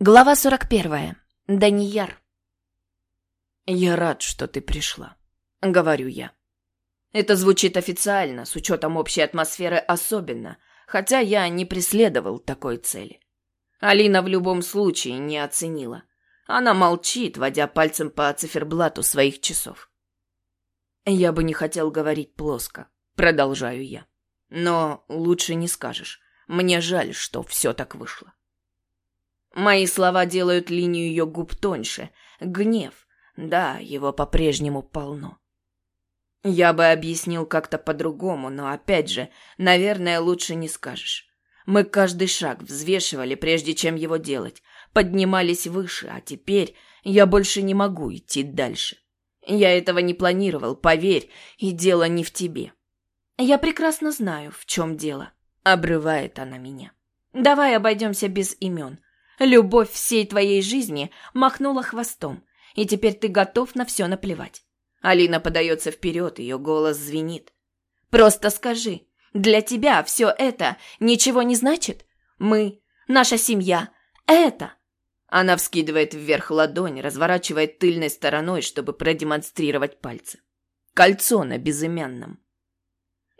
Глава 41. Данияр. «Я рад, что ты пришла», — говорю я. Это звучит официально, с учетом общей атмосферы особенно, хотя я не преследовал такой цели. Алина в любом случае не оценила. Она молчит, водя пальцем по циферблату своих часов. «Я бы не хотел говорить плоско», — продолжаю я. «Но лучше не скажешь. Мне жаль, что все так вышло». Мои слова делают линию ее губ тоньше. Гнев. Да, его по-прежнему полно. Я бы объяснил как-то по-другому, но опять же, наверное, лучше не скажешь. Мы каждый шаг взвешивали, прежде чем его делать, поднимались выше, а теперь я больше не могу идти дальше. Я этого не планировал, поверь, и дело не в тебе. Я прекрасно знаю, в чем дело. Обрывает она меня. Давай обойдемся без имен. Любовь всей твоей жизни махнула хвостом, и теперь ты готов на все наплевать. Алина подается вперед, ее голос звенит. Просто скажи, для тебя все это ничего не значит? Мы, наша семья, это... Она вскидывает вверх ладонь, разворачивает тыльной стороной, чтобы продемонстрировать пальцы. Кольцо на безымянном.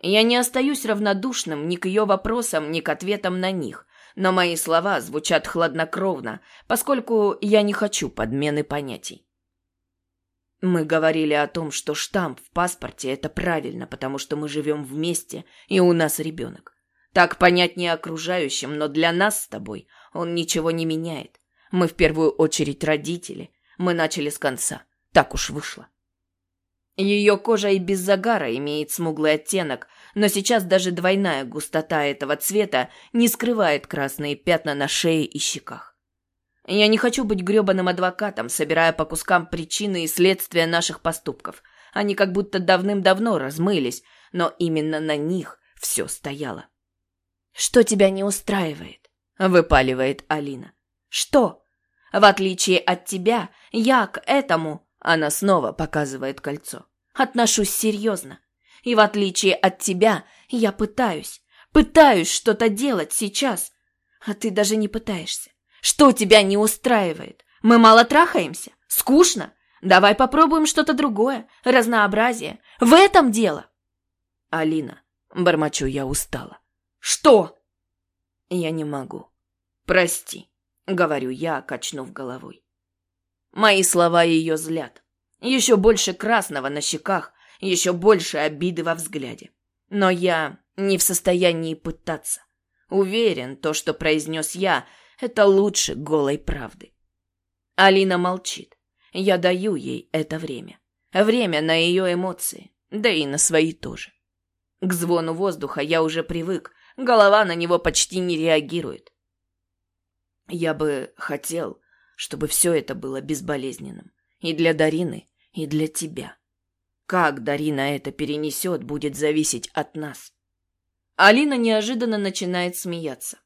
Я не остаюсь равнодушным ни к ее вопросам, ни к ответам на них, но мои слова звучат хладнокровно, поскольку я не хочу подмены понятий. Мы говорили о том, что штамп в паспорте – это правильно, потому что мы живем вместе, и у нас ребенок. Так понятнее окружающим, но для нас с тобой он ничего не меняет. Мы в первую очередь родители. Мы начали с конца. Так уж вышло. Ее кожа и без загара имеет смуглый оттенок, но сейчас даже двойная густота этого цвета не скрывает красные пятна на шее и щеках. Я не хочу быть грёбаным адвокатом, собирая по кускам причины и следствия наших поступков. Они как будто давным-давно размылись, но именно на них все стояло. «Что тебя не устраивает?» — выпаливает Алина. «Что? В отличие от тебя, я к этому...» Она снова показывает кольцо. «Отношусь серьезно. И в отличие от тебя, я пытаюсь, пытаюсь что-то делать сейчас. А ты даже не пытаешься. Что тебя не устраивает? Мы мало трахаемся? Скучно? Давай попробуем что-то другое, разнообразие. В этом дело. Алина, бормочу я устала. Что? Я не могу. Прости, говорю я, качнув головой. Мои слова ее злят. Еще больше красного на щеках, еще больше обиды во взгляде. Но я не в состоянии пытаться. Уверен, то, что произнес я, это лучше голой правды. Алина молчит. Я даю ей это время. Время на ее эмоции, да и на свои тоже. К звону воздуха я уже привык, голова на него почти не реагирует. Я бы хотел, чтобы все это было безболезненным. И для Дарины, и для тебя. Как Дарина это перенесет, будет зависеть от нас. Алина неожиданно начинает смеяться.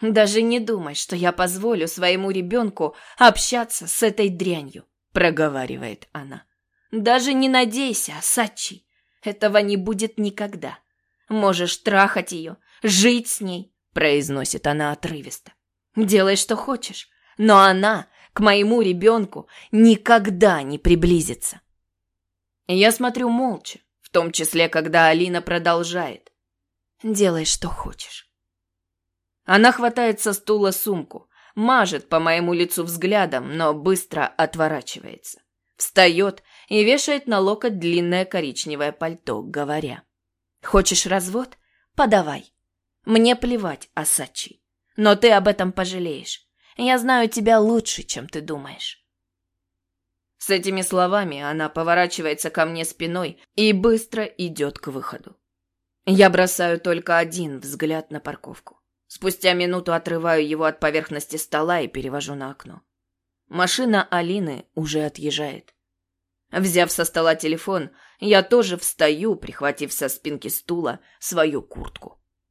«Даже не думай, что я позволю своему ребенку общаться с этой дрянью», — проговаривает она. «Даже не надейся, Сачи. Этого не будет никогда. Можешь трахать ее, жить с ней», — произносит она отрывисто. «Делай, что хочешь, но она к моему ребенку никогда не приблизится». Я смотрю молча, в том числе, когда Алина продолжает. «Делай, что хочешь». Она хватает со стула сумку, мажет по моему лицу взглядом, но быстро отворачивается. Встает и вешает на локоть длинное коричневое пальто, говоря. «Хочешь развод? Подавай. Мне плевать, Асачи. Но ты об этом пожалеешь. Я знаю тебя лучше, чем ты думаешь». С этими словами она поворачивается ко мне спиной и быстро идет к выходу. Я бросаю только один взгляд на парковку. Спустя минуту отрываю его от поверхности стола и перевожу на окно. Машина Алины уже отъезжает. Взяв со стола телефон, я тоже встаю, прихватив со спинки стула свою куртку.